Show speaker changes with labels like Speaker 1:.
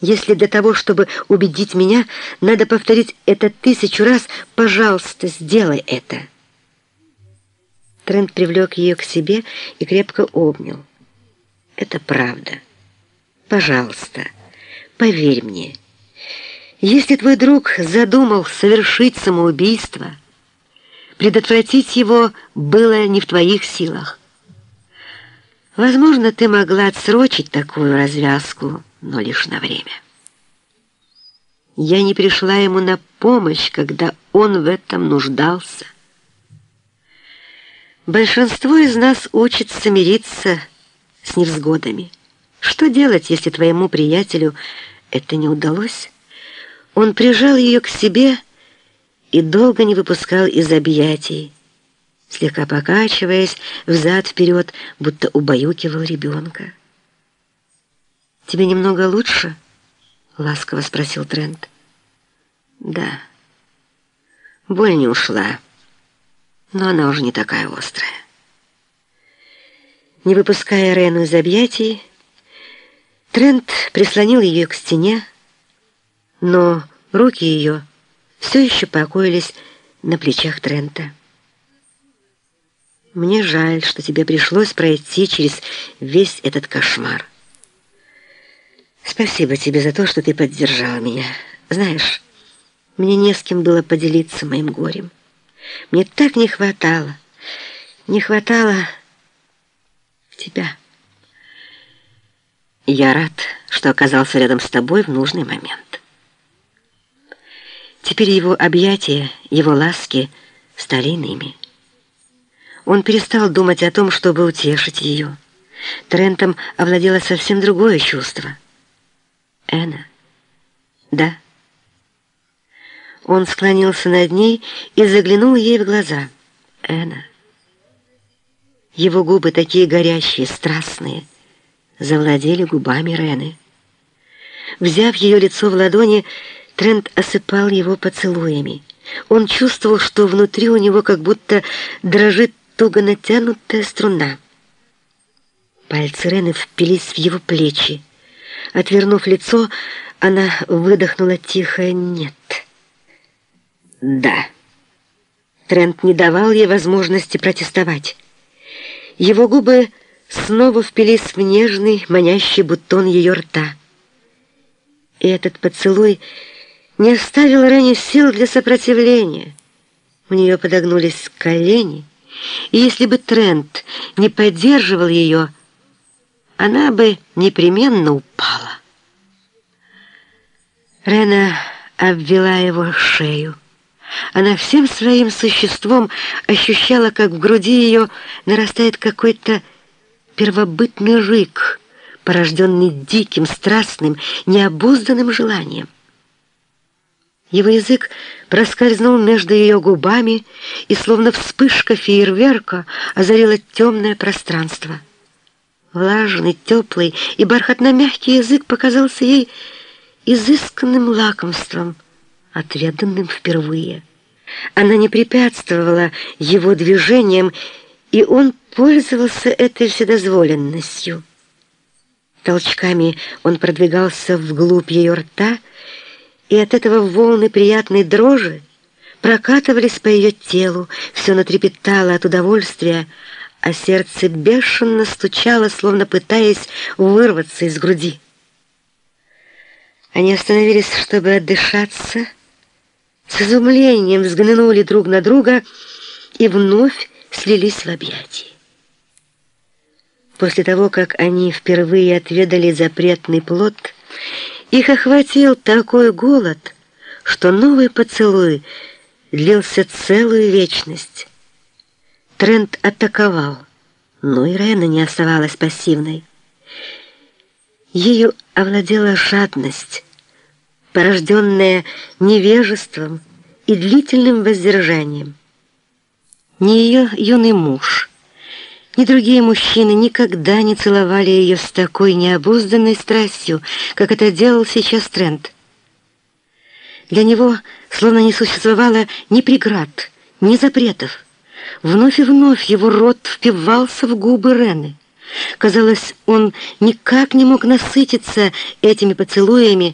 Speaker 1: Если для того, чтобы убедить меня, надо повторить это тысячу раз, пожалуйста, сделай это. Трент привлек ее к себе и крепко обнял. Это правда. Пожалуйста, поверь мне. Если твой друг задумал совершить самоубийство, предотвратить его было не в твоих силах. Возможно, ты могла отсрочить такую развязку, но лишь на время. Я не пришла ему на помощь, когда он в этом нуждался. Большинство из нас учится мириться с невзгодами. Что делать, если твоему приятелю это не удалось? Он прижал ее к себе и долго не выпускал из объятий, слегка покачиваясь взад-вперед, будто убаюкивал ребенка. «Тебе немного лучше?» — ласково спросил Трент. «Да. Боль не ушла, но она уже не такая острая». Не выпуская Рену из объятий, Трент прислонил ее к стене, но руки ее все еще покоились на плечах Трента. Мне жаль, что тебе пришлось пройти через весь этот кошмар. Спасибо тебе за то, что ты поддержала меня. Знаешь, мне не с кем было поделиться моим горем. Мне так не хватало, не хватало тебя. Я рад, что оказался рядом с тобой в нужный момент. Теперь его объятия, его ласки стали иными. Он перестал думать о том, чтобы утешить ее. Трентом овладело совсем другое чувство. Эна? Да. Он склонился над ней и заглянул ей в глаза. Эна. Его губы такие горящие, страстные, завладели губами Рены. Взяв ее лицо в ладони, Трент осыпал его поцелуями. Он чувствовал, что внутри у него как будто дрожит туго натянутая струна. Пальцы Рены впились в его плечи. Отвернув лицо, она выдохнула тихо «нет». «Да». Трент не давал ей возможности протестовать. Его губы снова впились в нежный, манящий бутон ее рта. И этот поцелуй не оставил Рене сил для сопротивления. У нее подогнулись колени, и если бы Трент не поддерживал ее, она бы непременно упала. Рена обвела его шею. Она всем своим существом ощущала, как в груди ее нарастает какой-то первобытный рык, порожденный диким, страстным, необузданным желанием. Его язык проскользнул между ее губами, и словно вспышка фейерверка озарила темное пространство. Влажный, теплый и бархатно-мягкий язык показался ей изысканным лакомством, отведанным впервые. Она не препятствовала его движениям, и он пользовался этой вседозволенностью. Толчками он продвигался вглубь ее рта, и от этого волны приятной дрожи прокатывались по ее телу, все натрепетало от удовольствия, а сердце бешено стучало, словно пытаясь вырваться из груди. Они остановились, чтобы отдышаться, с изумлением взглянули друг на друга и вновь слились в объятия. После того, как они впервые отведали запретный плод, их охватил такой голод, что новый поцелуй длился целую вечность. Трент атаковал, но Ирена не оставалась пассивной. Ею овладела жадность, порожденная невежеством и длительным воздержанием. Ни ее юный муж, ни другие мужчины никогда не целовали ее с такой необузданной страстью, как это делал сейчас Трент. Для него словно не существовало ни преград, ни запретов. Вновь и вновь его рот впивался в губы Рены. Казалось, он никак не мог насытиться этими поцелуями,